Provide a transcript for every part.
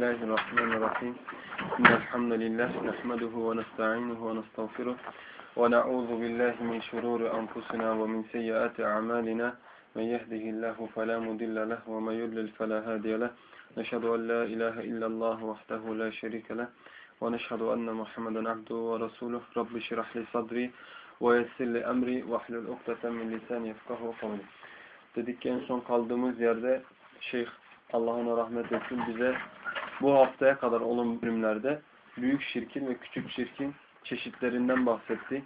الله الرحمن الرحيم. إن الحمد لله نحمده ونستعينه ونستغفره ونعوذ بالله من شرور أنفسنا ومن سيئات أعمالنا. من يهده الله فلا مضل له ومن يضلل فلا هادي له. نشهد أن لا إله إلا الله وحده لا شريك له. ونشهد أن محمدا عبده ورسوله. رب اشرح لي صدري ويسر لي أمري واحلل عقدة من لساني يفقهوا قولي. Dedik ki en son kaldığımız yerde Şeyh Allah ona rahmet etsin bize bu haftaya kadar olan bölümlerde büyük şirkin ve küçük şirkin çeşitlerinden bahsetti.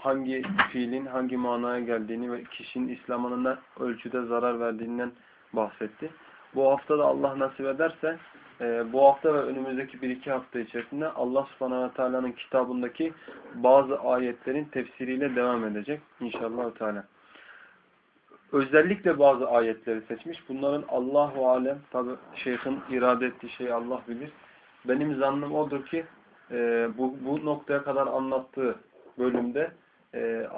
Hangi fiilin hangi manaya geldiğini ve kişinin İslam'ına ne ölçüde zarar verdiğinden bahsetti. Bu hafta da Allah nasip ederse e, bu hafta ve önümüzdeki bir iki hafta içerisinde Allah subhanahu ve teala'nın kitabındaki bazı ayetlerin tefsiriyle devam edecek. İnşallah Teala özellikle bazı ayetleri seçmiş. Bunların Allahu alem tabi şeyhin irade ettiği şeyi Allah bilir. Benim zannım odur ki e, bu, bu noktaya kadar anlattığı bölümde e,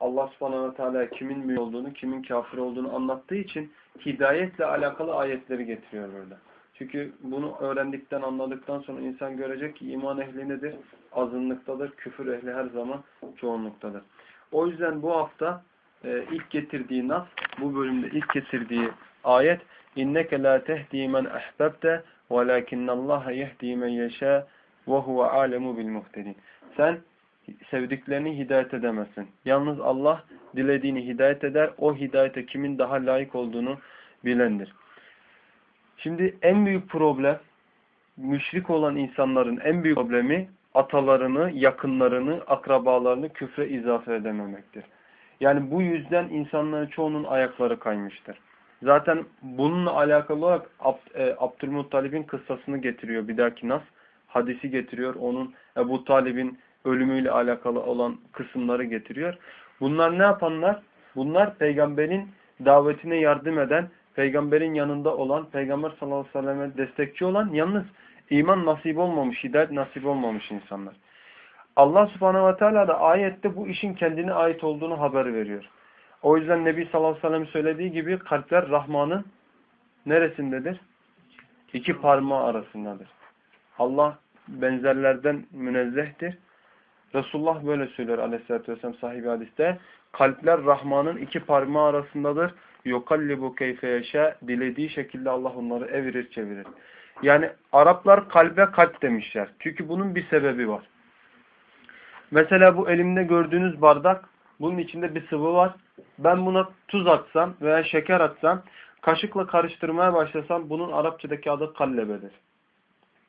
Allah subhanahu teala kimin mümin olduğunu, kimin kafir olduğunu anlattığı için hidayetle alakalı ayetleri getiriyor burada. Çünkü bunu öğrendikten, anladıktan sonra insan görecek ki iman ehli nedir? Azınlıktadır. Küfür ehli her zaman çoğunluktadır. O yüzden bu hafta e, ilk getirdiği nas, bu bölümde ilk getirdiği ayet inneke la tehdi men ahbabte velakinnallaha yehdi men yeşâ ve huve alemu bil muhtedin. Sen sevdiklerini hidayet edemezsin. Yalnız Allah dilediğini hidayet eder. O hidayete kimin daha layık olduğunu bilendir. Şimdi en büyük problem müşrik olan insanların en büyük problemi atalarını, yakınlarını, akrabalarını küfre izafe edememektir. Yani bu yüzden insanların çoğunun ayakları kaymıştır. Zaten bununla alakalı olarak e, Abdülmuttalib'in kıssasını getiriyor bir dahaki nas. Hadisi getiriyor. Onun Ebu Talib'in ölümüyle alakalı olan kısımları getiriyor. Bunlar ne yapanlar? Bunlar peygamberin davetine yardım eden, peygamberin yanında olan, peygamber sallallahu aleyhi ve selleme destekçi olan, yalnız iman nasip olmamış, hidayet nasip olmamış insanlar. Allah subhanehu ve teala da ayette bu işin kendine ait olduğunu haber veriyor. O yüzden Nebi sallallahu aleyhi ve sellem söylediği gibi kalpler Rahman'ın neresindedir? İki parmağı arasındadır. Allah benzerlerden münezzehtir. Resulullah böyle söylüyor aleyhissalatü vesselam sahibi hadiste. Kalpler Rahman'ın iki parmağı arasındadır. Yukallibu keyfe yaşa. Dilediği şekilde Allah onları evirir çevirir. Yani Araplar kalbe kalp demişler. Çünkü bunun bir sebebi var. Mesela bu elimde gördüğünüz bardak, bunun içinde bir sıvı var. Ben buna tuz atsam veya şeker atsam, kaşıkla karıştırmaya başlasam bunun Arapçadaki adı kallebedir.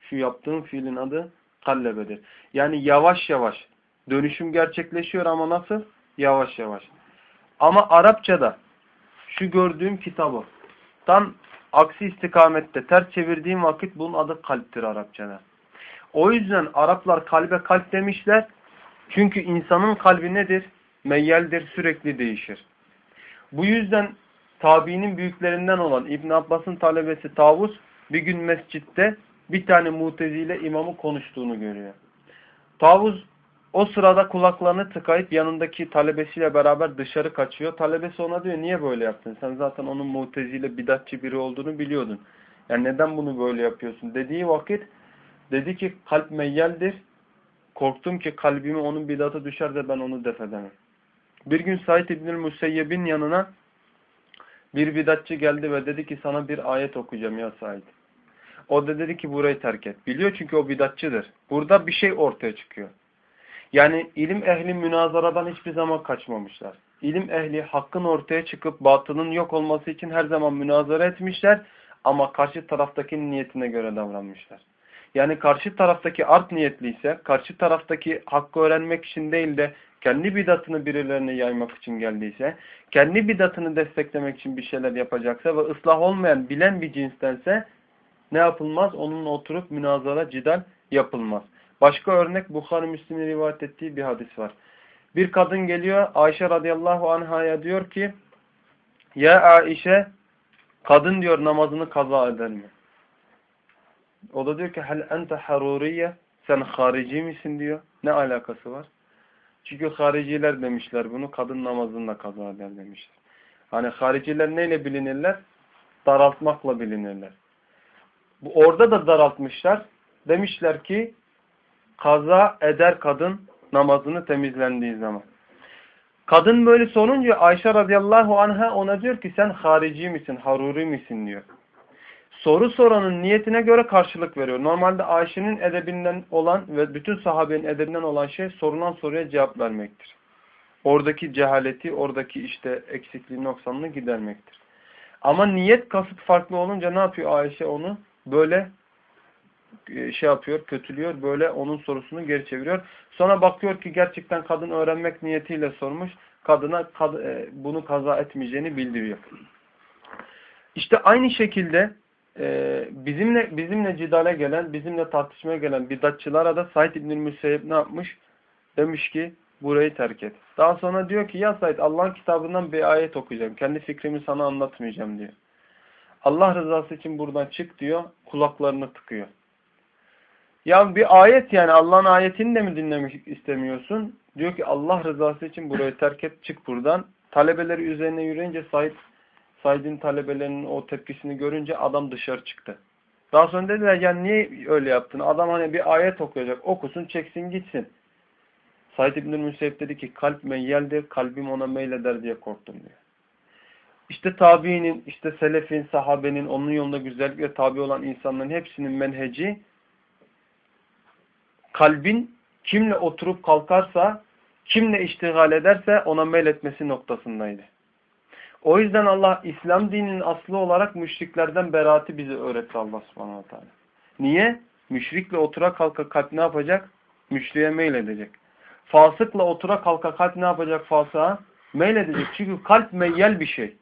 Şu yaptığım fiilin adı kallebedir. Yani yavaş yavaş dönüşüm gerçekleşiyor ama nasıl? Yavaş yavaş. Ama Arapçada şu gördüğüm kitabı tam aksi istikamette ters çevirdiğim vakit bunun adı kalptir Arapçada. O yüzden Araplar kalbe kalp demişler. Çünkü insanın kalbi nedir? Meyyeldir, sürekli değişir. Bu yüzden tabiinin büyüklerinden olan İbn Abbas'ın talebesi Tavus bir gün mescitte bir tane muteziyle imamı konuştuğunu görüyor. Tavus o sırada kulaklarını tıkayıp yanındaki talebesiyle beraber dışarı kaçıyor. Talebesi ona diyor niye böyle yaptın? Sen zaten onun muteziyle bidatçı biri olduğunu biliyordun. Yani neden bunu böyle yapıyorsun? Dediği vakit dedi ki kalp meyyeldir Korktum ki kalbimi onun bidatı düşer de ben onu def edemem. Bir gün Said İbnül Museyyeb'in yanına bir bidatçı geldi ve dedi ki sana bir ayet okuyacağım ya Said. O da dedi ki burayı terk et. Biliyor çünkü o bidatçıdır. Burada bir şey ortaya çıkıyor. Yani ilim ehli münazaradan hiçbir zaman kaçmamışlar. İlim ehli hakkın ortaya çıkıp batının yok olması için her zaman münazara etmişler ama karşı taraftaki niyetine göre davranmışlar. Yani karşı taraftaki art niyetliyse, karşı taraftaki hakkı öğrenmek için değil de kendi bidatını birilerine yaymak için geldiyse, kendi bidatını desteklemek için bir şeyler yapacaksa ve ıslah olmayan, bilen bir cinstense ne yapılmaz? Onunla oturup münazara, cidal yapılmaz. Başka örnek Bukhari Müslim'in rivayet ettiği bir hadis var. Bir kadın geliyor Ayşe radıyallahu anhaya diyor ki Ya Ayşe kadın diyor namazını kaza eder mi? O da diyor ki hel ente haruriye sen harici misin diyor. Ne alakası var? Çünkü hariciler demişler bunu kadın namazında kaza eder demişler. Hani hariciler neyle bilinirler? Daraltmakla bilinirler. Bu orada da daraltmışlar. Demişler ki kaza eder kadın namazını temizlendiği zaman. Kadın böyle sorunca Ayşe radıyallahu anha ona diyor ki sen harici misin, haruri misin diyor. Soru soranın niyetine göre karşılık veriyor. Normalde Ayşe'nin edebinden olan ve bütün sahabenin edebinden olan şey sorulan soruya cevap vermektir. Oradaki cehaleti, oradaki işte eksikliği, noksanını gidermektir. Ama niyet kasıt farklı olunca ne yapıyor Ayşe onu? Böyle e, şey yapıyor, kötülüyor. Böyle onun sorusunu geri çeviriyor. Sonra bakıyor ki gerçekten kadın öğrenmek niyetiyle sormuş. Kadına kad e, bunu kaza etmeyeceğini bildiriyor. İşte aynı şekilde e, bizimle bizimle cidale gelen, bizimle tartışmaya gelen bidatçılara da Said İbnül Müseyyep ne yapmış? Demiş ki burayı terk et. Daha sonra diyor ki ya Said Allah'ın kitabından bir ayet okuyacağım. Kendi fikrimi sana anlatmayacağım diyor. Allah rızası için buradan çık diyor. Kulaklarını tıkıyor. Ya bir ayet yani Allah'ın ayetini de mi dinlemek istemiyorsun? Diyor ki Allah rızası için burayı terk et çık buradan. Talebeleri üzerine yürüyünce Said, Said'in talebelerinin o tepkisini görünce adam dışarı çıktı. Daha sonra dediler ya niye öyle yaptın? Adam hani bir ayet okuyacak okusun çeksin gitsin. Said İbn-i Müseyyip dedi ki kalp meyyeldir kalbim ona meyleder diye korktum diyor. İşte tabiinin, işte selefin, sahabenin, onun yolunda güzellikle tabi olan insanların hepsinin menheci kalbin kimle oturup kalkarsa, kimle iştigal ederse ona meyletmesi noktasındaydı. O yüzden Allah İslam dininin aslı olarak müşriklerden beraati bize öğretti Allah subhanahu teala. Niye? Müşrikle otura kalka kalp ne yapacak? Müşriye meyledecek. Fasıkla otura kalka kalp ne yapacak fasığa? Meyledecek. Çünkü kalp meyyel bir şey.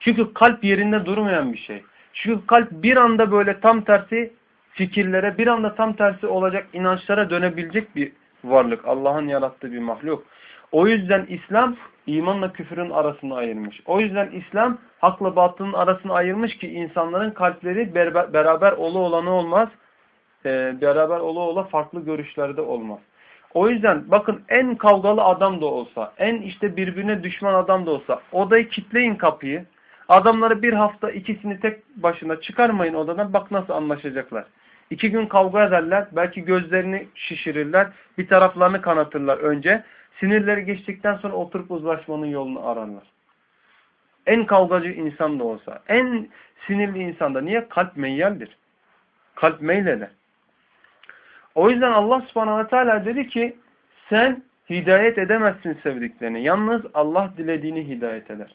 Çünkü kalp yerinde durmayan bir şey. Çünkü kalp bir anda böyle tam tersi fikirlere, bir anda tam tersi olacak inançlara dönebilecek bir varlık. Allah'ın yarattığı bir mahluk. O yüzden İslam imanla küfürün arasını ayırmış. O yüzden İslam hakla batının arasını ayırmış ki insanların kalpleri beraber olu olanı olmaz. E, beraber olu ola farklı görüşlerde olmaz. O yüzden bakın en kavgalı adam da olsa, en işte birbirine düşman adam da olsa odayı kitleyin kapıyı. Adamları bir hafta ikisini tek başına çıkarmayın odadan bak nasıl anlaşacaklar. İki gün kavga ederler. Belki gözlerini şişirirler. Bir taraflarını kanatırlar önce. Sinirleri geçtikten sonra oturup uzlaşmanın yolunu ararlar. En kavgacı insan da olsa, en sinirli insan da niye? Kalp meyyeldir. Kalp meyleder. O yüzden Allah subhanahu teala dedi ki sen hidayet edemezsin sevdiklerini. Yalnız Allah dilediğini hidayet eder.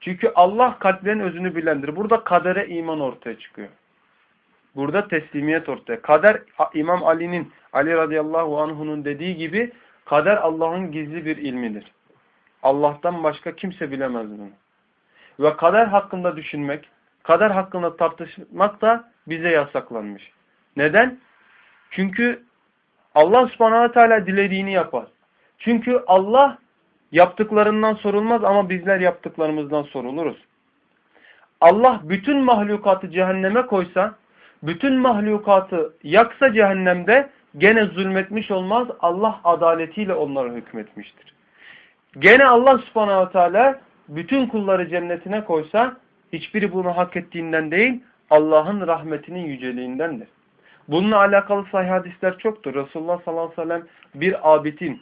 Çünkü Allah kalplerin özünü bilendir. Burada kadere iman ortaya çıkıyor. Burada teslimiyet ortaya. Kader İmam Ali'nin Ali radıyallahu anh'unun dediği gibi kader Allah'ın gizli bir ilmidir. Allah'tan başka kimse bilemez bunu. Ve kader hakkında düşünmek, kader hakkında tartışmak da bize yasaklanmış. Neden? Çünkü Allah subhanahu teala dilediğini yapar. Çünkü Allah yaptıklarından sorulmaz ama bizler yaptıklarımızdan soruluruz. Allah bütün mahlukatı cehenneme koysa, bütün mahlukatı yaksa cehennemde gene zulmetmiş olmaz. Allah adaletiyle onlara hükmetmiştir. Gene Allah subhanahu teala bütün kulları cennetine koysa hiçbiri bunu hak ettiğinden değil Allah'ın rahmetinin yüceliğindendir. Bununla alakalı sahih hadisler çoktur. Resulullah sallallahu aleyhi ve sellem bir abitin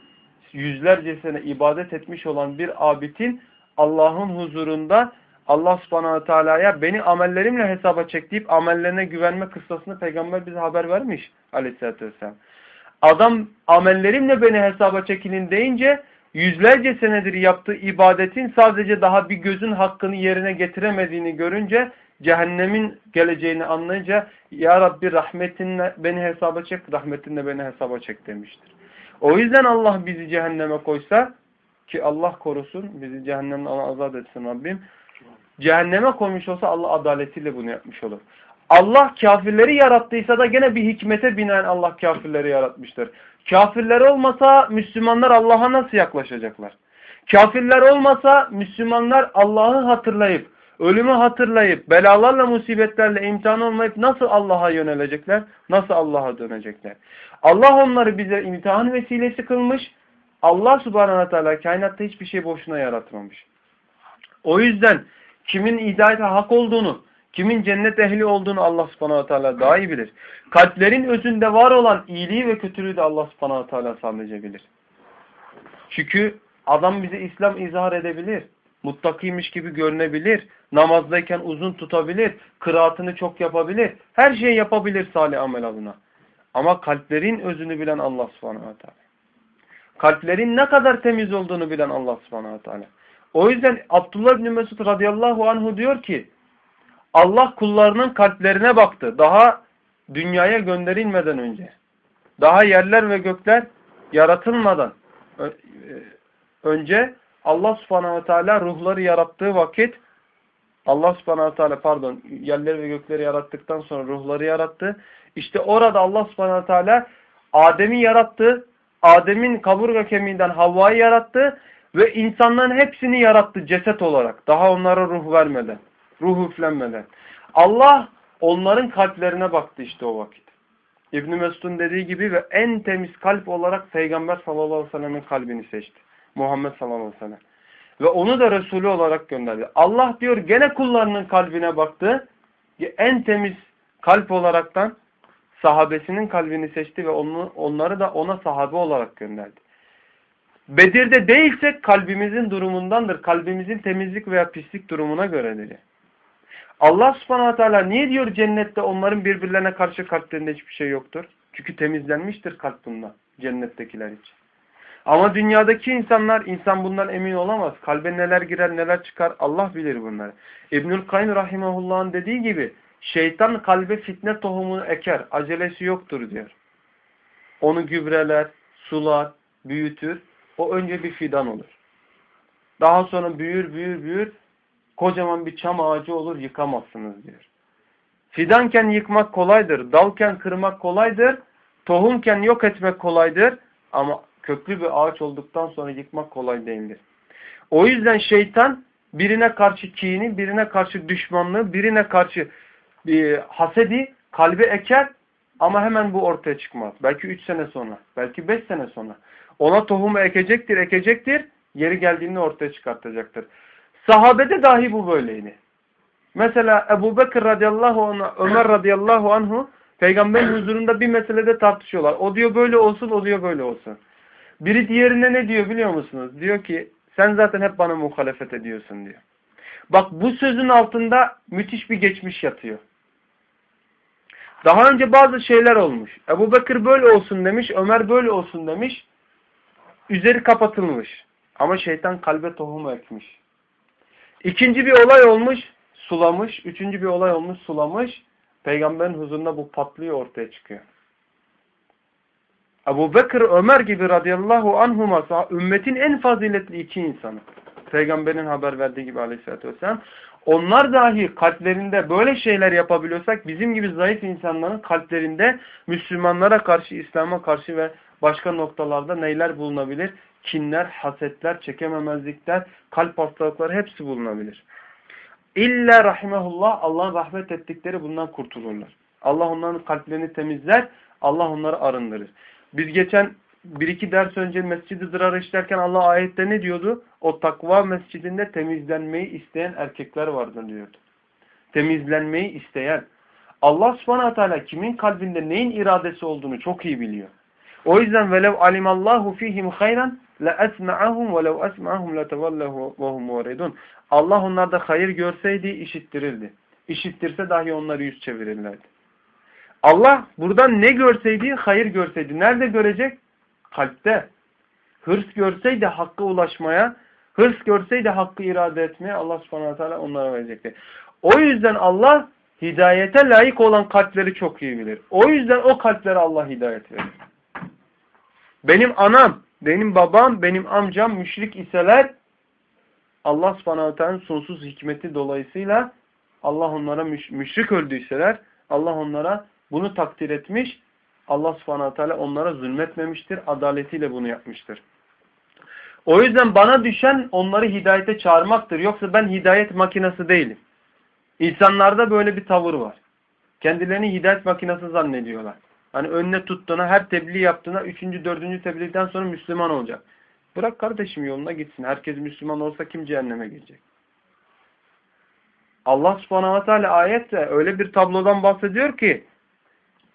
yüzlerce sene ibadet etmiş olan bir abitin Allah'ın huzurunda Allah subhanahu teala'ya beni amellerimle hesaba çek deyip amellerine güvenme kıssasını peygamber bize haber vermiş aleyhissalatü vesselam. Adam amellerimle beni hesaba çekilin deyince yüzlerce senedir yaptığı ibadetin sadece daha bir gözün hakkını yerine getiremediğini görünce cehennemin geleceğini anlayınca Ya Rabbi rahmetinle beni hesaba çek, rahmetinle beni hesaba çek demiştir. O yüzden Allah bizi cehenneme koysa ki Allah korusun bizi cehennemden azat etsin Rabbim. Cehenneme koymuş olsa Allah adaletiyle bunu yapmış olur. Allah kafirleri yarattıysa da gene bir hikmete binaen Allah kafirleri yaratmıştır. Kafirler olmasa Müslümanlar Allah'a nasıl yaklaşacaklar? Kafirler olmasa Müslümanlar Allah'ı hatırlayıp, ölümü hatırlayıp, belalarla, musibetlerle imtihan olmayıp nasıl Allah'a yönelecekler? Nasıl Allah'a dönecekler? Allah onları bize imtihan vesilesi kılmış. Allah subhanahu teala kainatta hiçbir şey boşuna yaratmamış. O yüzden kimin hidayete hak olduğunu, Kimin cennet ehli olduğunu Allah subhanahu teala daha iyi bilir. Kalplerin özünde var olan iyiliği ve kötülüğü de Allah subhanahu teala sadece bilir. Çünkü adam bize İslam izhar edebilir. Muttakiymiş gibi görünebilir. Namazdayken uzun tutabilir. Kıraatını çok yapabilir. Her şeyi yapabilir salih amel adına. Ama kalplerin özünü bilen Allah subhanahu teala. Kalplerin ne kadar temiz olduğunu bilen Allah subhanahu teala. O yüzden Abdullah bin Mesud radıyallahu anhu diyor ki Allah kullarının kalplerine baktı. Daha dünyaya gönderilmeden önce. Daha yerler ve gökler yaratılmadan e, önce Allah subhanahu teala ruhları yarattığı vakit Allah subhanahu teala pardon yerleri ve gökleri yarattıktan sonra ruhları yarattı. İşte orada Allah subhanahu teala Adem'i yarattı. Adem'in kaburga kemiğinden Havva'yı yarattı ve insanların hepsini yarattı ceset olarak. Daha onlara ruh vermeden, ruh üflenmeden. Allah onların kalplerine baktı işte o vakit. İbn Mesud'un dediği gibi ve en temiz kalp olarak Peygamber sallallahu aleyhi ve sellem'in kalbini seçti. Muhammed sallallahu aleyhi ve sellem. Ve onu da Resulü olarak gönderdi. Allah diyor gene kullarının kalbine baktı. En temiz kalp olaraktan sahabesinin kalbini seçti ve onu, onları da ona sahabe olarak gönderdi. Bedir'de değilsek kalbimizin durumundandır. Kalbimizin temizlik veya pislik durumuna göredir. Allah subhanahu teala niye diyor cennette onların birbirlerine karşı kalplerinde hiçbir şey yoktur? Çünkü temizlenmiştir kalp bundan cennettekiler için. Ama dünyadaki insanlar, insan bundan emin olamaz. Kalbe neler girer neler çıkar Allah bilir bunları. İbnül Kayyum Rahimahullah'ın dediği gibi şeytan kalbe fitne tohumunu eker. Acelesi yoktur diyor. Onu gübreler, sular, büyütür. O önce bir fidan olur. Daha sonra büyür, büyür, büyür. Kocaman bir çam ağacı olur yıkamazsınız diyor. Fidanken yıkmak kolaydır. Dalken kırmak kolaydır. Tohumken yok etmek kolaydır. Ama köklü bir ağaç olduktan sonra yıkmak kolay değildir. O yüzden şeytan birine karşı kini, birine karşı düşmanlığı, birine karşı e, hasedi kalbe eker ama hemen bu ortaya çıkmaz. Belki üç sene sonra, belki beş sene sonra. Ona tohumu ekecektir, ekecektir. Yeri geldiğinde ortaya çıkartacaktır. Sahabede dahi bu böyleydi. Mesela Ebu Bekir radıyallahu anh, Ömer radıyallahu anhu peygamberin huzurunda bir meselede tartışıyorlar. O diyor böyle olsun, o diyor böyle olsun. Biri diğerine ne diyor biliyor musunuz? Diyor ki sen zaten hep bana muhalefet ediyorsun diyor. Bak bu sözün altında müthiş bir geçmiş yatıyor. Daha önce bazı şeyler olmuş. Ebu Bekir böyle olsun demiş, Ömer böyle olsun demiş. Üzeri kapatılmış. Ama şeytan kalbe tohum ekmiş. İkinci bir olay olmuş, sulamış. Üçüncü bir olay olmuş, sulamış. Peygamberin huzurunda bu patlıyor ortaya çıkıyor. Ebu Bekir, Ömer gibi radıyallahu anhuma ümmetin en faziletli iki insanı. Peygamberin haber verdiği gibi aleyhissalatü vesselam. Onlar dahi kalplerinde böyle şeyler yapabiliyorsak bizim gibi zayıf insanların kalplerinde Müslümanlara karşı, İslam'a karşı ve başka noktalarda neyler bulunabilir? Kinler, hasetler, çekememezlikler, kalp hastalıkları hepsi bulunabilir. İlla rahimehullah Allah'ın rahmet ettikleri bundan kurtulurlar. Allah onların kalplerini temizler, Allah onları arındırır. Biz geçen bir iki ders önce Mescid-i Zırar'ı işlerken Allah ayette ne diyordu? O takva mescidinde temizlenmeyi isteyen erkekler vardır diyordu. Temizlenmeyi isteyen. Allah subhanahu teala kimin kalbinde neyin iradesi olduğunu çok iyi biliyor. O yüzden velev alimallahu fihim hayran la esma'ahum ve lev esma'ahum la tevallahu ve hum muridun. Allah onlarda hayır görseydi işittirirdi. İşittirse dahi onları yüz çevirirlerdi. Allah buradan ne görseydi? Hayır görseydi. Nerede görecek? Kalpte. Hırs görseydi hakka ulaşmaya, hırs görseydi hakkı irade etmeye Allah subhanahu teala onlara verecekti. O yüzden Allah hidayete layık olan kalpleri çok iyi bilir. O yüzden o kalplere Allah hidayet verir. Benim anam, benim babam, benim amcam müşrik iseler Allah subhanahu sonsuz hikmeti dolayısıyla Allah onlara müş müşrik öldüyseler Allah onlara bunu takdir etmiş. Allah subhanahu onlara zulmetmemiştir. Adaletiyle bunu yapmıştır. O yüzden bana düşen onları hidayete çağırmaktır. Yoksa ben hidayet makinesi değilim. İnsanlarda böyle bir tavır var. Kendilerini hidayet makinesi zannediyorlar. Hani önüne tuttuğuna, her tebliğ yaptığına, üçüncü, dördüncü tebliğden sonra Müslüman olacak. Bırak kardeşim yoluna gitsin. Herkes Müslüman olsa kim cehenneme girecek? Allah subhanahu ve teala ayette öyle bir tablodan bahsediyor ki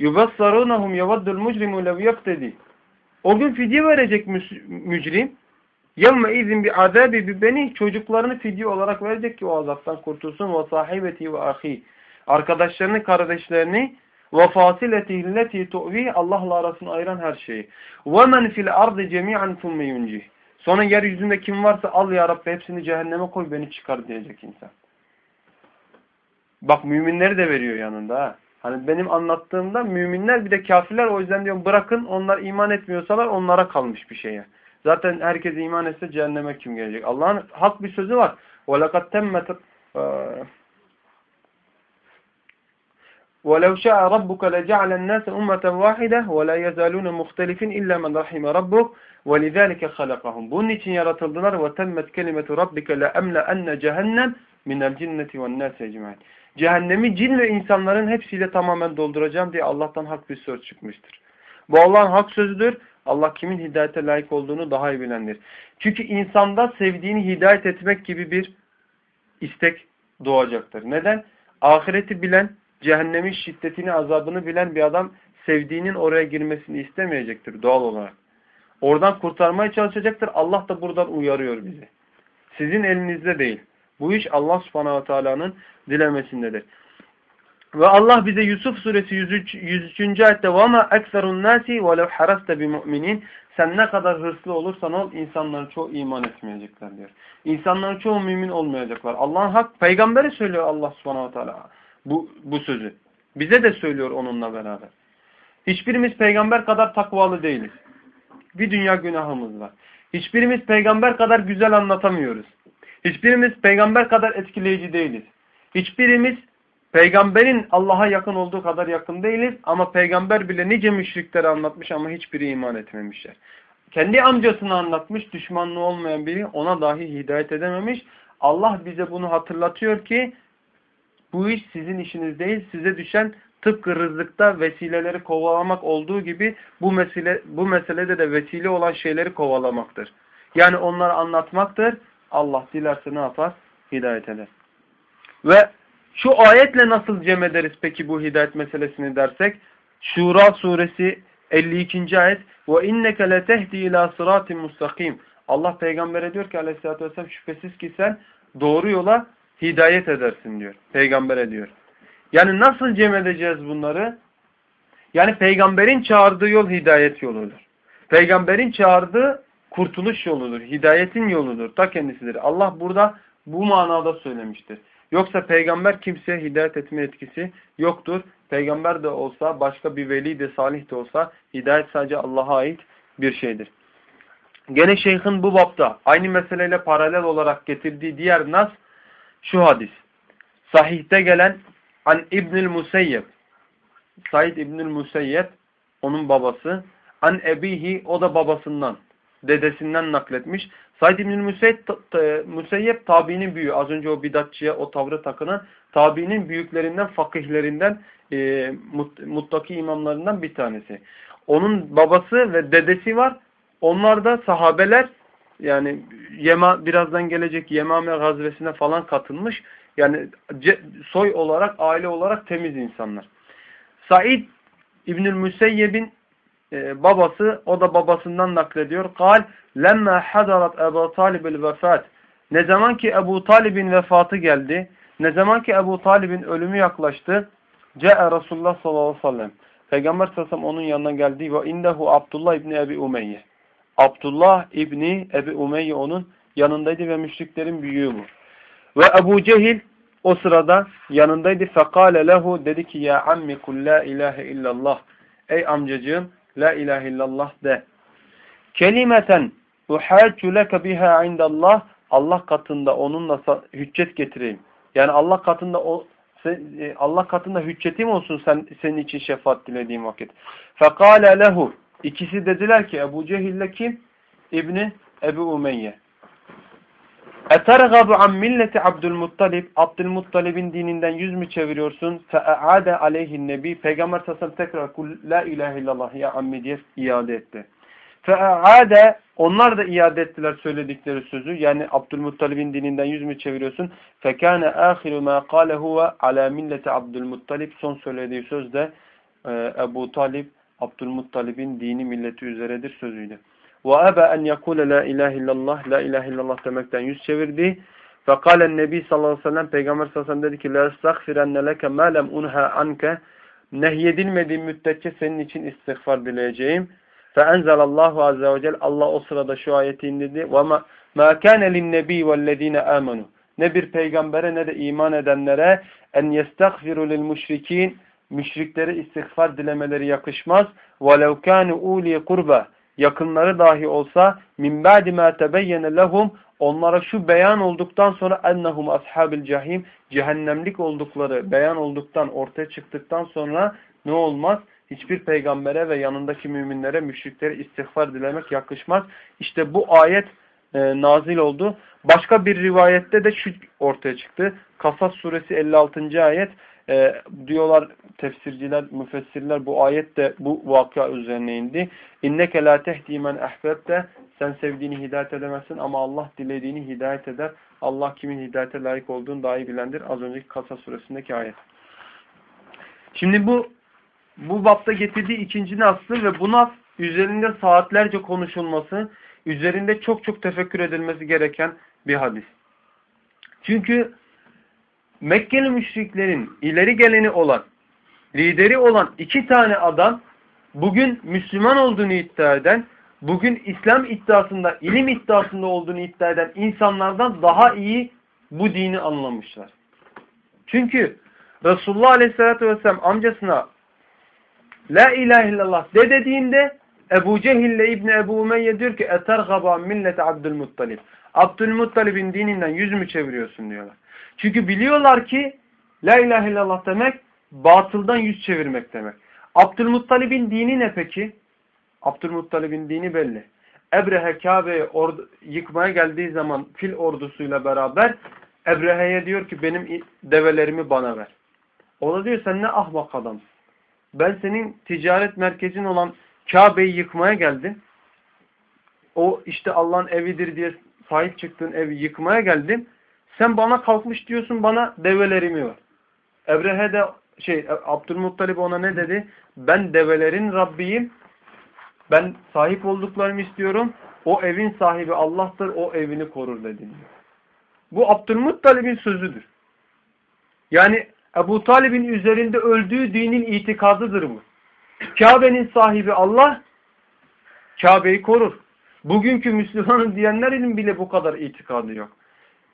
يُبَصَّرُونَهُمْ يَوَدُّ الْمُجْرِمُ لَوْ يَفْتَدِي O gün fidye verecek mücrim. يَوْمَ اِذٍ بِعَذَابِ بِبَنِي Çocuklarını fidye olarak verecek ki o azaptan kurtulsun. وَصَاحِبَتِي وَاَخِي Arkadaşlarını, kardeşlerini وَفَاسِلَتِهِ الَّتِي تُعْوِي Allah'la arasını ayıran her şeyi. وَمَنْ فِي الْأَرْضِ جَمِيعًا ثُمَّ يُنْجِهِ Sonra yeryüzünde kim varsa al ya Rabbi hepsini cehenneme koy beni çıkar diyecek insan. Bak müminleri de veriyor yanında ha. Hani benim anlattığımda müminler bir de kafirler o yüzden diyorum bırakın onlar iman etmiyorsalar onlara kalmış bir şeye. Zaten herkes iman etse cehenneme kim gelecek? Allah'ın hak bir sözü var. وَلَقَدْ تَمَّتْ وَلَوْ شَاءَ رَبُّكَ لَجَعَلَ النَّاسَ أُمَّةً وَاحِدَةً وَلَا يَزَالُونَ مُخْتَلِفِينَ إِلَّا مَنْ رَحِمَ رَبُّكَ وَلِذَٰلِكَ خَلَقَهُمْ Bunun için yaratıldılar. وَتَمَّتْ كَلِمَةُ رَبِّكَ لَأَمْلَأَنَّ جَهَنَّمْ مِنَ الْجِنَّةِ وَالنَّاسِ اَجْمَعِينَ Cehennemi cin ve insanların hepsiyle tamamen dolduracağım diye Allah'tan hak bir söz çıkmıştır. Bu Allah'ın hak sözüdür. Allah kimin hidayete layık olduğunu daha iyi bilendir. Çünkü insanda sevdiğini hidayet etmek gibi bir istek doğacaktır. Neden? Ahireti bilen, cehennemin şiddetini, azabını bilen bir adam sevdiğinin oraya girmesini istemeyecektir doğal olarak. Oradan kurtarmaya çalışacaktır. Allah da buradan uyarıyor bizi. Sizin elinizde değil. Bu iş Allah subhanahu teala'nın dilemesindedir. Ve Allah bize Yusuf suresi 103. 103. ayette وَمَا اَكْثَرُ النَّاسِ وَلَوْ حَرَسْتَ بِمُؤْمِنِينَ Sen ne kadar hırslı olursan ol insanların çoğu iman etmeyecekler diyor. İnsanların çoğu mümin olmayacaklar. Allah'ın hak peygamberi söylüyor Allah subhanahu teala bu, bu sözü. Bize de söylüyor onunla beraber. Hiçbirimiz peygamber kadar takvalı değiliz. Bir dünya günahımız var. Hiçbirimiz peygamber kadar güzel anlatamıyoruz. Hiçbirimiz peygamber kadar etkileyici değiliz. Hiçbirimiz peygamberin Allah'a yakın olduğu kadar yakın değiliz ama peygamber bile nice müşrikleri anlatmış ama hiçbiri iman etmemişler. Kendi amcasını anlatmış, düşmanlığı olmayan biri ona dahi hidayet edememiş. Allah bize bunu hatırlatıyor ki bu iş sizin işiniz değil, size düşen tıpkı rızıkta vesileleri kovalamak olduğu gibi bu mesele bu meselede de vesile olan şeyleri kovalamaktır. Yani onları anlatmaktır. Allah dilerse ne yapar? Hidayet eder. Ve şu ayetle nasıl cem ederiz peki bu hidayet meselesini dersek? Şura suresi 52. ayet ve inneke letehdi ila sıratin mustakim. Allah peygambere diyor ki aleyhissalatü vesselam şüphesiz ki sen doğru yola hidayet edersin diyor. Peygambere diyor. Yani nasıl cem edeceğiz bunları? Yani peygamberin çağırdığı yol hidayet yoludur. Peygamberin çağırdığı kurtuluş yoludur. Hidayetin yoludur. Ta kendisidir. Allah burada bu manada söylemiştir. Yoksa peygamber kimseye hidayet etme etkisi yoktur. Peygamber de olsa, başka bir veli de, salih de olsa hidayet sadece Allah'a ait bir şeydir. Gene şeyhin bu bapta aynı meseleyle paralel olarak getirdiği diğer nas şu hadis. Sahihte gelen An İbnül Museyyeb Said İbnül Museyyeb onun babası. An Ebihi o da babasından dedesinden nakletmiş. Said İbnül Museyyep, Museyyep tabiinin büyüğü. Az önce o bidatçıya o tavrı takınan tabiinin büyüklerinden, fakihlerinden, e, muttaki imamlarından bir tanesi. Onun babası ve dedesi var. Onlar da sahabeler yani Yema birazdan gelecek Yemame gazvesine falan katılmış. Yani soy olarak, aile olarak temiz insanlar. Said İbnül Müseyyeb'in e, babası, o da babasından naklediyor. Kal, lemma hadarat Ebu Talib'il vefat. Ne zaman ki Ebu Talib'in vefatı geldi, ne zaman ki Ebu Talib'in ölümü yaklaştı, Ce'e Resulullah sallallahu aleyhi. Peygamber sallallahu onun yanına geldi ve indehu Abdullah İbni Ebi Umeyye. Abdullah İbni Ebi Umeyye onun yanındaydı ve müşriklerin büyüğü bu. Ve Ebu Cehil o sırada yanındaydı. Fekale lehu dedi ki ya ammi kul la ilahe illallah. Ey amcacığım La ilahe illallah de. Kelimeten uhaccu leke biha indallah Allah katında onunla hüccet getireyim. Yani Allah katında o e, Allah katında hüccetim olsun sen senin için şefaat dilediğim vakit. Fekale lehu ikisi dediler ki Ebu Cehil'le kim? İbni Ebu Umeyye. Etergabu an milleti Abdülmuttalib. Abdülmuttalib'in dininden yüz mü çeviriyorsun? Fe'ade aleyhin nebi. Peygamber sasam tekrar kul la ilahe illallah ya ammi diye iade etti. Fe'ade onlar da iade ettiler söyledikleri sözü. Yani Abdülmuttalib'in dininden yüz mü çeviriyorsun? Fekâne âhiru mâ kâle huve alâ milleti Abdülmuttalib. Son söylediği söz de e, Ebu Talib, Abdülmuttalib'in dini milleti üzeredir sözüydü. Ve ebe en yekule la ilahe illallah, la ilahe illallah demekten yüz çevirdi. Fekalen Nebi sallallahu aleyhi ve sellem, Peygamber sallallahu aleyhi ve sellem dedi ki, La estagfirenne leke ma lem unha anke, nehyedilmediği müddetçe senin için istiğfar dileyeceğim. Feenzelallahu azze ve celle, Allah o sırada şu ayeti indirdi. Ve ma kâne linnebi vellezine amenu. Ne bir peygambere ne de iman edenlere en yestagfiru lil müşriklere istiğfar dilemeleri yakışmaz. وَلَوْ كَانُ اُولِي قُرْبَ Yakınları dahi olsa min ba'di ma tebeyyene lehum onlara şu beyan olduktan sonra ennehum ashabil cahim cehennemlik oldukları beyan olduktan ortaya çıktıktan sonra ne olmaz? hiçbir peygambere ve yanındaki müminlere, müşriklere istiğfar dilemek yakışmaz. İşte bu ayet e, nazil oldu. Başka bir rivayette de şu ortaya çıktı. Kasas suresi 56. ayet e, diyorlar tefsirciler, müfessirler bu ayet de bu vakıa üzerine indi. İnneke la tehdi men ehbebte sen sevdiğini hidayet edemezsin ama Allah dilediğini hidayet eder. Allah kimin hidayete layık olduğunu daha iyi bilendir. Az önceki Kasas suresindeki ayet. Şimdi bu bu bapta getirdiği ikinci nasıl ve bu nas üzerinde saatlerce konuşulması, üzerinde çok çok tefekkür edilmesi gereken bir hadis. Çünkü Mekkeli müşriklerin ileri geleni olan, lideri olan iki tane adam bugün Müslüman olduğunu iddia eden, bugün İslam iddiasında, ilim iddiasında olduğunu iddia eden insanlardan daha iyi bu dini anlamışlar. Çünkü Resulullah Aleyhisselatü Vesselam amcasına La ilahe illallah de dediğinde Ebu Cehil ile İbni Ebu Umeyye diyor ki etergaba millete Abdülmuttalib. Abdülmuttalib'in dininden yüz mü çeviriyorsun diyorlar. Çünkü biliyorlar ki La ilahe illallah demek batıldan yüz çevirmek demek. Abdülmuttalib'in dini ne peki? Abdülmuttalib'in dini belli. Ebrehe Kabe'yi yıkmaya geldiği zaman fil ordusuyla beraber Ebrehe'ye diyor ki benim develerimi bana ver. O da diyor sen ne ahmak adamsın ben senin ticaret merkezin olan Kabe'yi yıkmaya geldim. O işte Allah'ın evidir diye sahip çıktığın evi yıkmaya geldim. Sen bana kalkmış diyorsun bana develerimi ver. Ebrehe de şey Abdülmuttalip ona ne dedi? Ben develerin Rabbiyim. Ben sahip olduklarımı istiyorum. O evin sahibi Allah'tır. O evini korur dedi. Bu Abdülmuttalib'in sözüdür. Yani Ebu Talib'in üzerinde öldüğü dinin itikadıdır bu. Kabe'nin sahibi Allah, Kabe'yi korur. Bugünkü Müslümanın diyenlerin bile bu kadar itikadı yok.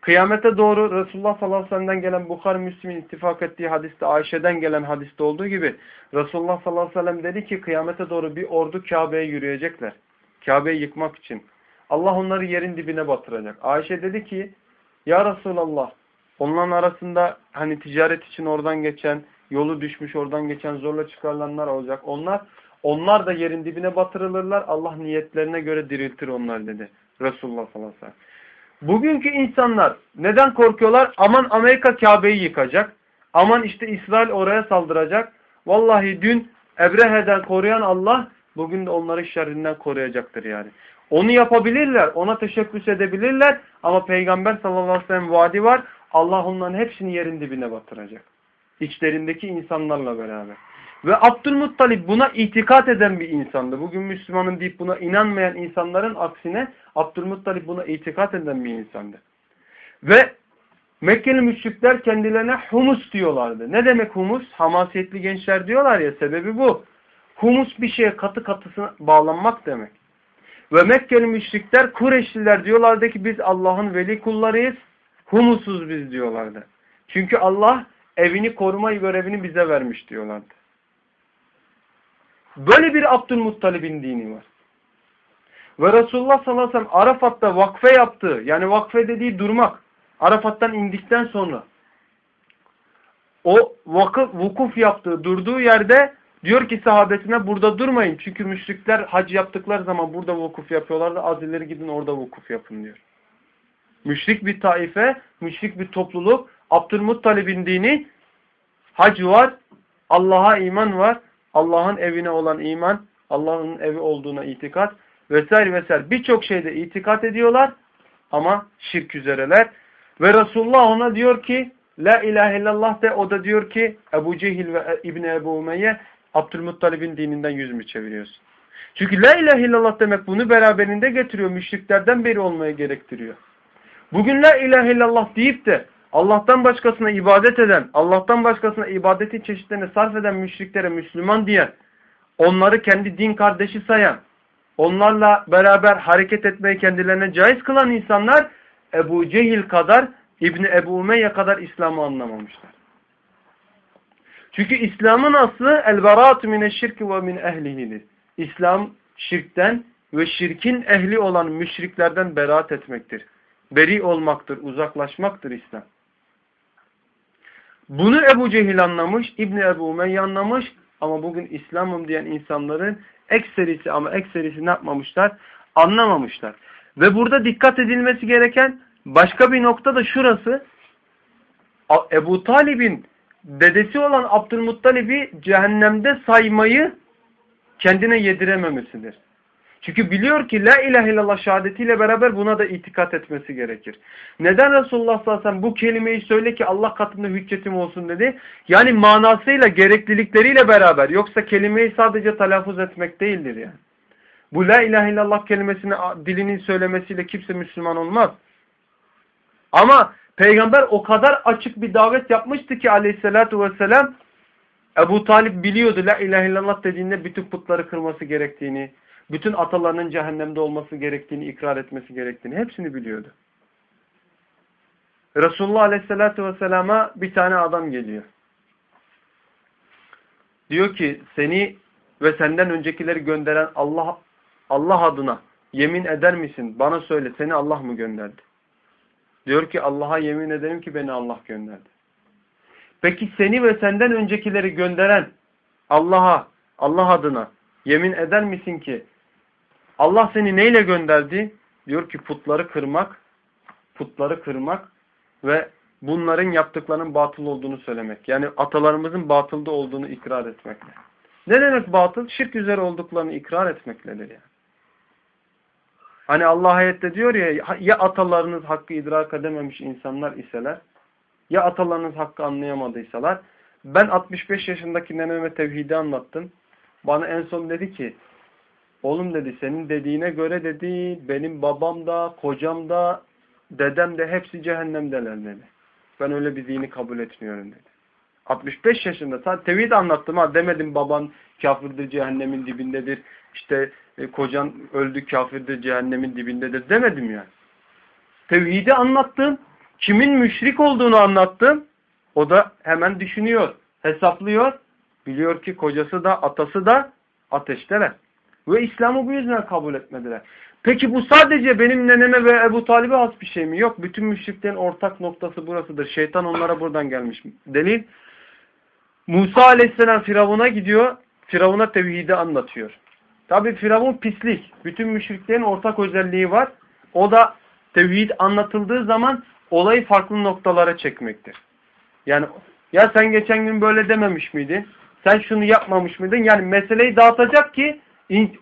Kıyamete doğru Resulullah sallallahu aleyhi ve sellem'den gelen Bukhari Müslim'in ittifak ettiği hadiste Ayşe'den gelen hadiste olduğu gibi Resulullah sallallahu aleyhi ve sellem dedi ki kıyamete doğru bir ordu Kabe'ye yürüyecekler. Kabe'yi yıkmak için. Allah onları yerin dibine batıracak. Ayşe dedi ki Ya Resulallah Onların arasında hani ticaret için oradan geçen, yolu düşmüş oradan geçen zorla çıkarılanlar olacak. Onlar onlar da yerin dibine batırılırlar. Allah niyetlerine göre diriltir onlar dedi. Resulullah sallallahu aleyhi ve sellem. Bugünkü insanlar neden korkuyorlar? Aman Amerika Kabe'yi yıkacak. Aman işte İsrail oraya saldıracak. Vallahi dün Ebrehe'den koruyan Allah bugün de onları şerrinden koruyacaktır yani. Onu yapabilirler, ona teşebbüs edebilirler ama Peygamber sallallahu aleyhi ve sellem vaadi var. Allah onların hepsini yerin dibine batıracak. İçlerindeki insanlarla beraber. Ve Abdülmuttalip buna itikat eden bir insandı. Bugün Müslümanın deyip buna inanmayan insanların aksine Abdülmuttalip buna itikat eden bir insandı. Ve Mekkeli müşrikler kendilerine humus diyorlardı. Ne demek humus? Hamasiyetli gençler diyorlar ya sebebi bu. Humus bir şeye katı katısına bağlanmak demek. Ve Mekkeli müşrikler Kureşliler diyorlardı ki biz Allah'ın veli kullarıyız. Humusuz biz diyorlardı. Çünkü Allah evini koruma görevini bize vermiş diyorlardı. Böyle bir Abdülmuttalib'in dini var. Ve Resulullah sallallahu aleyhi ve sellem Arafat'ta vakfe yaptı. Yani vakfe dediği durmak. Arafat'tan indikten sonra. O vakıf, vukuf yaptığı, durduğu yerde diyor ki sahabesine burada durmayın. Çünkü müşrikler hac yaptıkları zaman burada vukuf yapıyorlardı. Az ileri gidin orada vukuf yapın diyor. Müşrik bir taife, müşrik bir topluluk, Abdülmuttalib'in dini hac var, Allah'a iman var, Allah'ın evine olan iman, Allah'ın evi olduğuna itikat vesaire vesaire birçok şeyde itikat ediyorlar ama şirk üzereler. Ve Resulullah ona diyor ki La ilahe illallah de o da diyor ki Ebu Cehil ve İbni Ebu Umeyye Abdülmuttalib'in dininden yüz mü çeviriyorsun? Çünkü la ilahe illallah demek bunu beraberinde getiriyor. Müşriklerden beri olmaya gerektiriyor. Bugün la ilahe illallah deyip de Allah'tan başkasına ibadet eden, Allah'tan başkasına ibadetin çeşitlerini sarf eden müşriklere Müslüman diyen, onları kendi din kardeşi sayan, onlarla beraber hareket etmeyi kendilerine caiz kılan insanlar Ebu Cehil kadar, İbni Ebu Umeyye kadar İslam'ı anlamamışlar. Çünkü İslam'ın aslı el-beratu mineşşirki ve min ehlihidir. İslam şirkten ve şirkin ehli olan müşriklerden beraat etmektir. Beri olmaktır, uzaklaşmaktır İslam. Bunu Ebu Cehil anlamış, İbni Ebu Umeyye anlamış ama bugün İslam'ım diyen insanların ekserisi ama ekserisi ne yapmamışlar? Anlamamışlar. Ve burada dikkat edilmesi gereken başka bir nokta da şurası. Ebu Talib'in dedesi olan Abdülmuttalib'i cehennemde saymayı kendine yedirememesidir. Çünkü biliyor ki la ilahe illallah şehadetiyle beraber buna da itikat etmesi gerekir. Neden Resulullah sallallahu aleyhi ve sellem bu kelimeyi söyle ki Allah katında hüccetim olsun dedi? Yani manasıyla, gereklilikleriyle beraber. Yoksa kelimeyi sadece telaffuz etmek değildir yani. Bu la ilahe illallah kelimesini dilinin söylemesiyle kimse Müslüman olmaz. Ama peygamber o kadar açık bir davet yapmıştı ki aleyhissalatu vesselam Ebu Talip biliyordu la ilahe illallah dediğinde bütün putları kırması gerektiğini, bütün atalarının cehennemde olması gerektiğini, ikrar etmesi gerektiğini hepsini biliyordu. Resulullah Aleyhisselatü Vesselam'a bir tane adam geliyor. Diyor ki seni ve senden öncekileri gönderen Allah Allah adına yemin eder misin? Bana söyle seni Allah mı gönderdi? Diyor ki Allah'a yemin ederim ki beni Allah gönderdi. Peki seni ve senden öncekileri gönderen Allah'a, Allah adına yemin eder misin ki Allah seni neyle gönderdi? Diyor ki putları kırmak, putları kırmak ve bunların yaptıklarının batıl olduğunu söylemek. Yani atalarımızın batılda olduğunu ikrar etmekle. Ne demek batıl? Şirk üzere olduklarını ikrar etmekledir yani. Hani Allah ayette diyor ya ya atalarınız hakkı idrak edememiş insanlar iseler ya atalarınız hakkı anlayamadıysalar ben 65 yaşındaki neneme tevhidi anlattım. Bana en son dedi ki Oğlum dedi senin dediğine göre dedi benim babam da kocam da dedem de hepsi cehennemdeler dedi. Ben öyle bir dini kabul etmiyorum dedi. 65 yaşında sen tevhid anlattım ha demedim baban kafirdir cehennemin dibindedir. İşte e, kocan öldü kafirdir cehennemin dibindedir demedim yani. Tevhidi anlattım. Kimin müşrik olduğunu anlattım. O da hemen düşünüyor, hesaplıyor. Biliyor ki kocası da atası da ateşteler. Ve İslam'ı bu yüzden kabul etmediler. Peki bu sadece benim neneme ve Ebu Talib'e has bir şey mi? Yok. Bütün müşriklerin ortak noktası burasıdır. Şeytan onlara buradan gelmiş. Delil. Musa aleyhisselam Firavun'a gidiyor. Firavun'a tevhidi anlatıyor. Tabi Firavun pislik. Bütün müşriklerin ortak özelliği var. O da tevhid anlatıldığı zaman olayı farklı noktalara çekmektir. Yani ya sen geçen gün böyle dememiş miydin? Sen şunu yapmamış mıydın? Yani meseleyi dağıtacak ki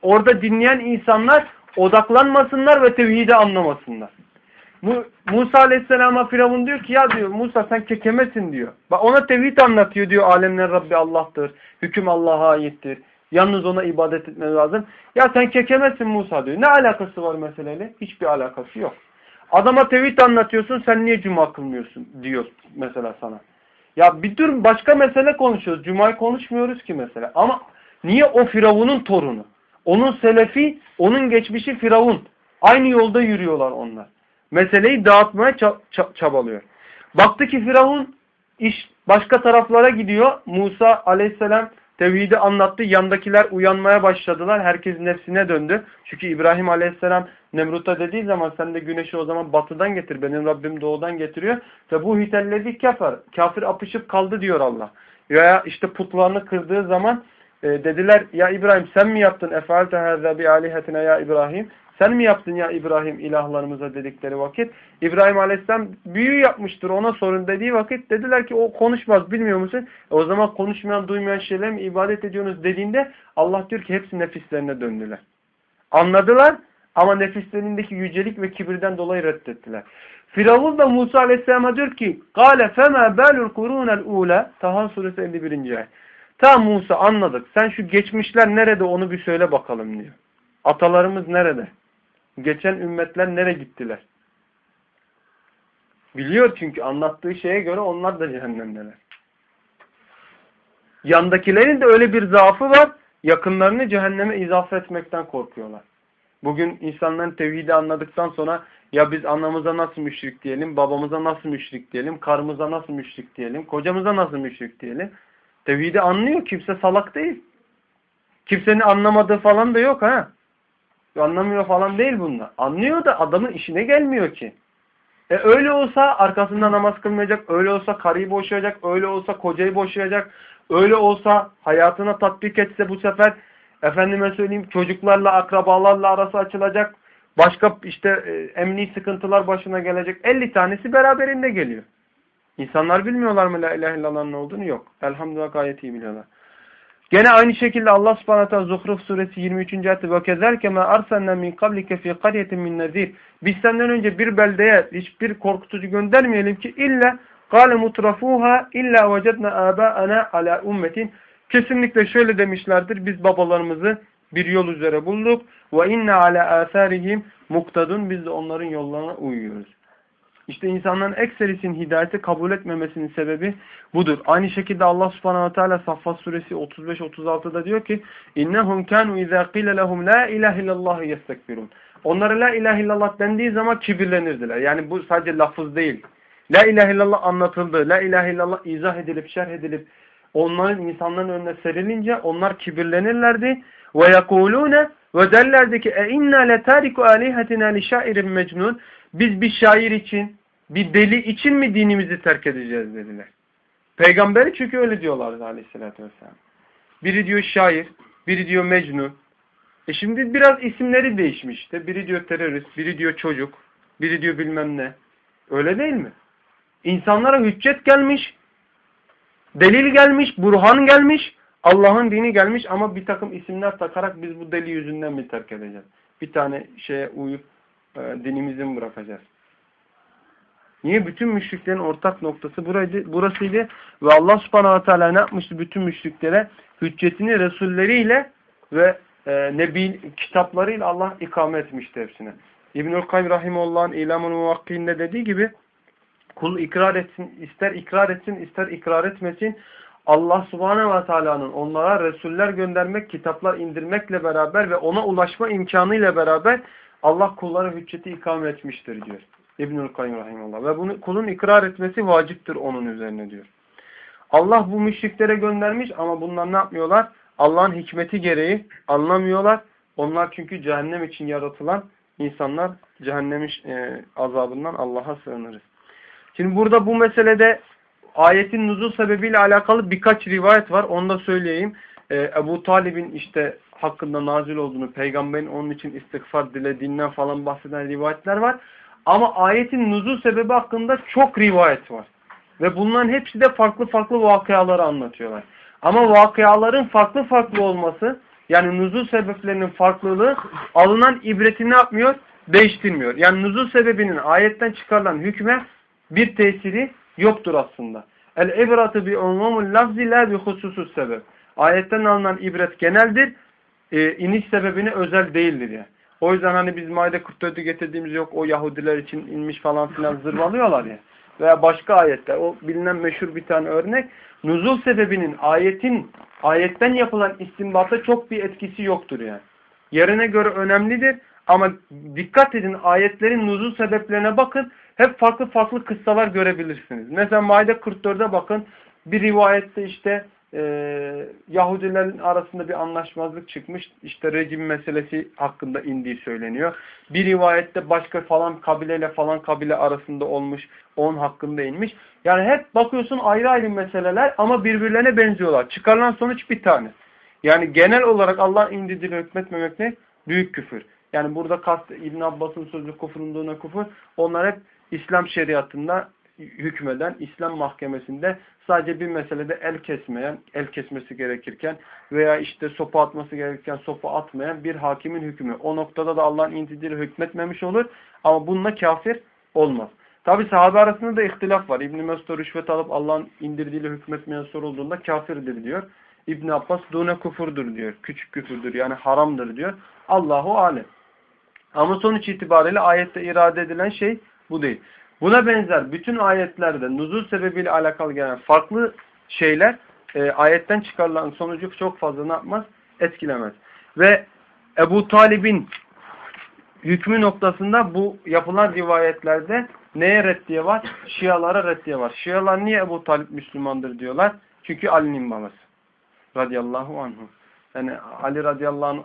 orada dinleyen insanlar odaklanmasınlar ve tevhidi anlamasınlar. Musa Aleyhisselam'a Firavun diyor ki ya diyor Musa sen kekemesin diyor. Bak ona tevhid anlatıyor diyor alemler Rabbi Allah'tır. Hüküm Allah'a aittir. Yalnız ona ibadet etmemiz lazım. Ya sen kekemesin Musa diyor. Ne alakası var meseleyle? Hiçbir alakası yok. Adama tevhid anlatıyorsun sen niye cuma kılmıyorsun diyor mesela sana. Ya bir dur başka mesele konuşuyoruz. Cuma'yı konuşmuyoruz ki mesela. Ama niye o Firavun'un torunu? Onun selefi, onun geçmişi Firavun. Aynı yolda yürüyorlar onlar. Meseleyi dağıtmaya çabalıyor. Baktı ki Firavun iş başka taraflara gidiyor. Musa aleyhisselam tevhidi anlattı. Yandakiler uyanmaya başladılar. Herkes nefsine döndü. Çünkü İbrahim aleyhisselam Nemrut'a dediği zaman sen de güneşi o zaman batıdan getir. Benim Rabbim doğudan getiriyor. Ve bu hitellezi kafir. Kafir apışıp kaldı diyor Allah. Ya işte putlarını kırdığı zaman e, dediler ya İbrahim sen mi yaptın? Efealte hâzâ bi alihetine ya İbrahim. Sen mi yaptın ya İbrahim ilahlarımıza dedikleri vakit? İbrahim Aleyhisselam büyü yapmıştır ona sorun dediği vakit dediler ki o konuşmaz bilmiyor musun? E o zaman konuşmayan duymayan şeylere mi ibadet ediyorsunuz dediğinde Allah diyor ki hepsi nefislerine döndüler. Anladılar ama nefislerindeki yücelik ve kibirden dolayı reddettiler. Firavun da Musa Aleyhisselam'a diyor ki: "Gale fema balul kurunel ula." Taha suresi 51. ayet. Tamam Musa anladık. Sen şu geçmişler nerede onu bir söyle bakalım diyor. Atalarımız nerede? Geçen ümmetler nereye gittiler? Biliyor çünkü anlattığı şeye göre onlar da cehennemdeler. Yandakilerin de öyle bir zaafı var. Yakınlarını cehenneme izafe etmekten korkuyorlar. Bugün insanların tevhidi anladıktan sonra ya biz anamıza nasıl müşrik diyelim, babamıza nasıl müşrik diyelim, karımıza nasıl müşrik diyelim, kocamıza nasıl müşrik diyelim. Tevhidi anlıyor. Kimse salak değil. Kimsenin anlamadığı falan da yok ha. Anlamıyor falan değil bunlar. Anlıyor da adamın işine gelmiyor ki. E öyle olsa arkasında namaz kılmayacak, öyle olsa karıyı boşayacak, öyle olsa kocayı boşayacak, öyle olsa hayatına tatbik etse bu sefer efendime söyleyeyim çocuklarla, akrabalarla arası açılacak, başka işte e, emni sıkıntılar başına gelecek. 50 tanesi beraberinde geliyor. İnsanlar bilmiyorlar mı la ilahe illallah ne olduğunu? Yok. Elhamdülillah gayet iyi biliyorlar. Gene aynı şekilde Allah subhanahu teala Zuhruf suresi 23. ayette ve kezerke ma arsalna min qablike fi qaryatin min nezir. Biz senden önce bir beldeye hiçbir korkutucu göndermeyelim ki illa qale mutrafuha illa vecedna abaana ala ummetin. Kesinlikle şöyle demişlerdir. Biz babalarımızı bir yol üzere bulduk ve inna ala atharihim muktadun. Biz de onların yollarına uyuyoruz. İşte insanların ekserisinin hidayeti kabul etmemesinin sebebi budur. Aynı şekilde Allah subhanahu teala Saffat suresi 35-36'da diyor ki اِنَّهُمْ كَانُوا اِذَا قِيلَ لَهُمْ لَا اِلَٰهِ اِلَّا اللّٰهِ يَسْتَكْبِرُونَ Onlara la ilahe illallah dendiği zaman kibirlenirdiler. Yani bu sadece lafız değil. La ilahe illallah anlatıldı. La ilahe illallah izah edilip, şerh edilip onların insanların önüne serilince onlar kibirlenirlerdi. Ve yekulune ve derlerdi ki e inna letariku alihatina li şairin mecnun. Biz bir şair için, bir deli için mi dinimizi terk edeceğiz dediler. Peygamberi çünkü öyle diyorlardı aleyhissalatü vesselam. Biri diyor şair, biri diyor mecnun. E şimdi biraz isimleri değişmiş işte. Biri diyor terörist, biri diyor çocuk, biri diyor bilmem ne. Öyle değil mi? İnsanlara hüccet gelmiş, delil gelmiş, burhan gelmiş, Allah'ın dini gelmiş ama bir takım isimler takarak biz bu deli yüzünden mi terk edeceğiz? Bir tane şeye uyup e, dinimizi mi bırakacağız? Niye? Bütün müşriklerin ortak noktası buraydı, burasıydı. Ve Allah subhanahu teala ne yapmıştı bütün müşriklere? Hüccetini Resulleriyle ve e, Nebi kitaplarıyla Allah ikame etmişti hepsine. İbnül Kayyum Rahimullah'ın İlam-ı Muvakki'inde dediği gibi kul ikrar etsin, ister ikrar etsin, ister ikrar etmesin. Allah subhanehu ve teala'nın onlara Resuller göndermek, kitaplar indirmekle beraber ve ona ulaşma imkanıyla beraber Allah kullara hücceti ikame etmiştir diyor. İbnül Kayyum Rahimullah. Ve bunu kulun ikrar etmesi vaciptir onun üzerine diyor. Allah bu müşriklere göndermiş ama bunlar ne yapmıyorlar? Allah'ın hikmeti gereği anlamıyorlar. Onlar çünkü cehennem için yaratılan insanlar cehennem e, azabından Allah'a sığınırız. Şimdi burada bu meselede ayetin nuzul sebebiyle alakalı birkaç rivayet var. Onu da söyleyeyim. Ee, Ebu Talib'in işte hakkında nazil olduğunu, peygamberin onun için istiğfar dilediğinden falan bahseden rivayetler var. Ama ayetin nuzul sebebi hakkında çok rivayet var. Ve bunların hepsi de farklı farklı vakıaları anlatıyorlar. Ama vakıaların farklı farklı olması, yani nuzul sebeplerinin farklılığı alınan ibreti ne yapmıyor? Değiştirmiyor. Yani nuzul sebebinin ayetten çıkarılan hükme bir tesiri yoktur aslında. El ibratı bi umumul lafzi la bi hususus sebep. Ayetten alınan ibret geneldir. E, iniş sebebine özel değildir yani. O yüzden hani biz Maide 44'ü getirdiğimiz yok o Yahudiler için inmiş falan filan zırvalıyorlar ya. Veya başka ayetler. O bilinen meşhur bir tane örnek. Nuzul sebebinin ayetin ayetten yapılan istimbata çok bir etkisi yoktur yani. Yerine göre önemlidir ama dikkat edin ayetlerin nuzul sebeplerine bakın. Hep farklı farklı kıssalar görebilirsiniz. Mesela Maide 44'e bakın. Bir rivayette işte e, Yahudilerin arasında bir anlaşmazlık çıkmış. İşte rejim meselesi hakkında indiği söyleniyor. Bir rivayette başka falan kabileyle falan kabile arasında olmuş. Onun hakkında inmiş. Yani hep bakıyorsun ayrı ayrı meseleler ama birbirlerine benziyorlar. Çıkarılan sonuç bir tane. Yani genel olarak Allah indirdiğini hükmetmemek ne? Büyük küfür. Yani burada kast İbn Abbas'ın sözü kufrunduğuna kufur. Onlar hep İslam şeriatında hükmeden İslam mahkemesinde sadece bir meselede el kesmeyen, el kesmesi gerekirken veya işte sopa atması gerekirken sopa atmayan bir hakimin hükmü. O noktada da Allah'ın indirdiğiyle hükmetmemiş olur ama bununla kafir olmaz. Tabi sahabe arasında da ihtilaf var. İbn-i Mesud rüşvet alıp Allah'ın indirdiğiyle hükmetmeyen sorulduğunda kafirdir diyor. İbn Abbas dune kufurdur diyor. Küçük küfürdür yani haramdır diyor. Allahu alem. Ama sonuç itibariyle ayette irade edilen şey bu değil. Buna benzer bütün ayetlerde nuzul sebebiyle alakalı gelen farklı şeyler e, ayetten çıkarılan sonucu çok fazla ne yapmaz? Etkilemez. Ve Ebu Talib'in hükmü noktasında bu yapılan rivayetlerde neye reddiye var? Şialara reddiye var. Şialar niye Ebu Talip Müslümandır diyorlar? Çünkü Ali'nin babası. Radiyallahu anhu. Yani Ali radıyallahu anh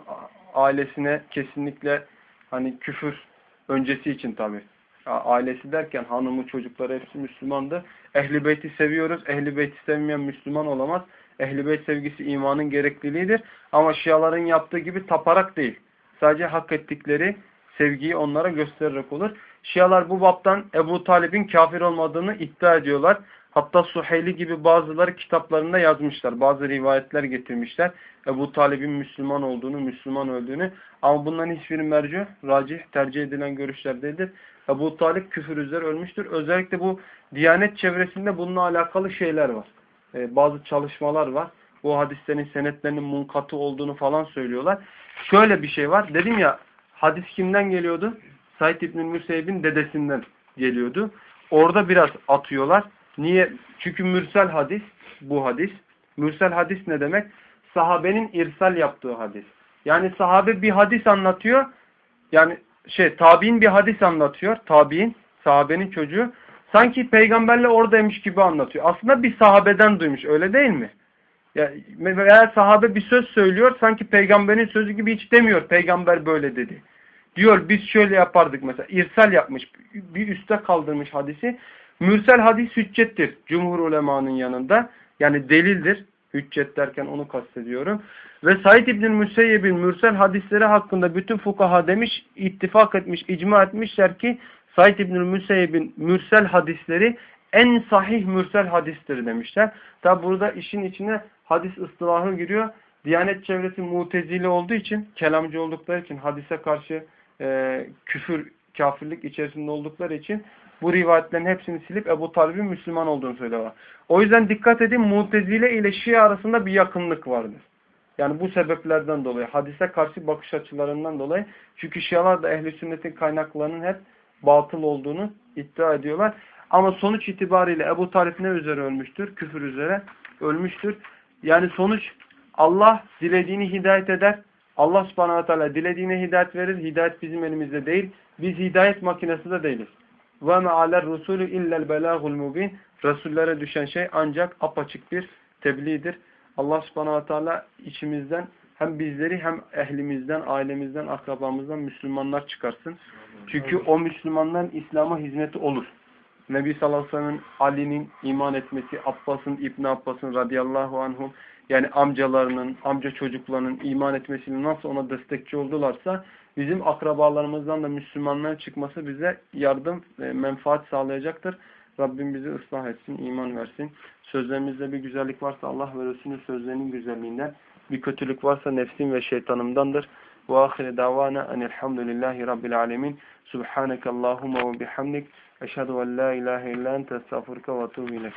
ailesine kesinlikle hani küfür öncesi için tabi. Ailesi derken hanımı, çocukları hepsi Müslümandı. Ehli beyti seviyoruz. Ehli beyti sevmeyen Müslüman olamaz. Ehli beyt sevgisi imanın gerekliliğidir. Ama Şiaların yaptığı gibi taparak değil. Sadece hak ettikleri sevgiyi onlara göstererek olur. Şialar bu baptan Ebu Talib'in kafir olmadığını iddia ediyorlar. Hatta Suheyli gibi bazıları kitaplarında yazmışlar. Bazı rivayetler getirmişler. Ebu Talib'in Müslüman olduğunu, Müslüman öldüğünü. Ama bunların hiçbiri merci, racih, tercih edilen görüşler değildir. Ebu Talib küfür üzere ölmüştür. Özellikle bu Diyanet çevresinde bununla alakalı şeyler var. Ee, bazı çalışmalar var. Bu hadislerin senetlerinin munkatı olduğunu falan söylüyorlar. Şöyle bir şey var. Dedim ya hadis kimden geliyordu? Said İbn-i Müseyb'in dedesinden geliyordu. Orada biraz atıyorlar. Niye? Çünkü mürsel hadis bu hadis. Mürsel hadis ne demek? Sahabenin irsal yaptığı hadis. Yani sahabe bir hadis anlatıyor. Yani şey tabi'in bir hadis anlatıyor. Tabi'in, sahabenin çocuğu. Sanki peygamberle oradaymış gibi anlatıyor. Aslında bir sahabeden duymuş. Öyle değil mi? Ya, eğer sahabe bir söz söylüyor sanki peygamberin sözü gibi hiç demiyor. Peygamber böyle dedi. Diyor biz şöyle yapardık mesela. İrsal yapmış. Bir üste kaldırmış hadisi. Mürsel hadis hüccettir. Cumhur ulemanın yanında. Yani delildir. Hüccet derken onu kastediyorum. Ve Said İbn Müseyyeb'in mürsel hadisleri hakkında bütün fukaha demiş, ittifak etmiş, icma etmişler ki Said İbn Müseyyeb'in mürsel hadisleri en sahih mürsel hadistir demişler. Tabi burada işin içine hadis ıstılahı giriyor. Diyanet çevresi mutezili olduğu için, kelamcı oldukları için, hadise karşı e, küfür, kafirlik içerisinde oldukları için bu rivayetlerin hepsini silip Ebu Talib'in Müslüman olduğunu söylüyorlar. O yüzden dikkat edin Mutezile ile Şia arasında bir yakınlık vardır. Yani bu sebeplerden dolayı, hadise karşı bakış açılarından dolayı. Çünkü Şialar da ehli sünnetin kaynaklarının hep batıl olduğunu iddia ediyorlar. Ama sonuç itibariyle Ebu Talip ne üzere ölmüştür? Küfür üzere ölmüştür. Yani sonuç Allah dilediğini hidayet eder. Allah subhanahu teala dilediğine hidayet verir. Hidayet bizim elimizde değil. Biz hidayet makinesi de değiliz. Ve me'aler rusulü illel belâhul mubin. Resullere düşen şey ancak apaçık bir tebliğdir. Allah subhanahu teala içimizden hem bizleri hem ehlimizden, ailemizden, akrabamızdan Müslümanlar çıkarsın. Çünkü o Müslümanların İslam'a hizmeti olur. Nebi sallallahu aleyhi ve sellem'in Ali'nin iman etmesi, Abbas'ın, İbn Abbas'ın radıyallahu anhum yani amcalarının, amca çocuklarının iman etmesini nasıl ona destekçi oldularsa bizim akrabalarımızdan da Müslümanların çıkması bize yardım, menfaat sağlayacaktır. Rabbim bizi ıslah etsin, iman versin. Sözlerimizde bir güzellik varsa Allah ve Resulünün sözlerinin güzelliğinden, bir kötülük varsa nefsim ve şeytanımdandır. Ve ahire davana enelhamdülillahi rabbil alemin. Subhaneke Allahumma ve bihamdik. Eşhedü en la ilahe illa ente estağfurke ve etûbü ileyk.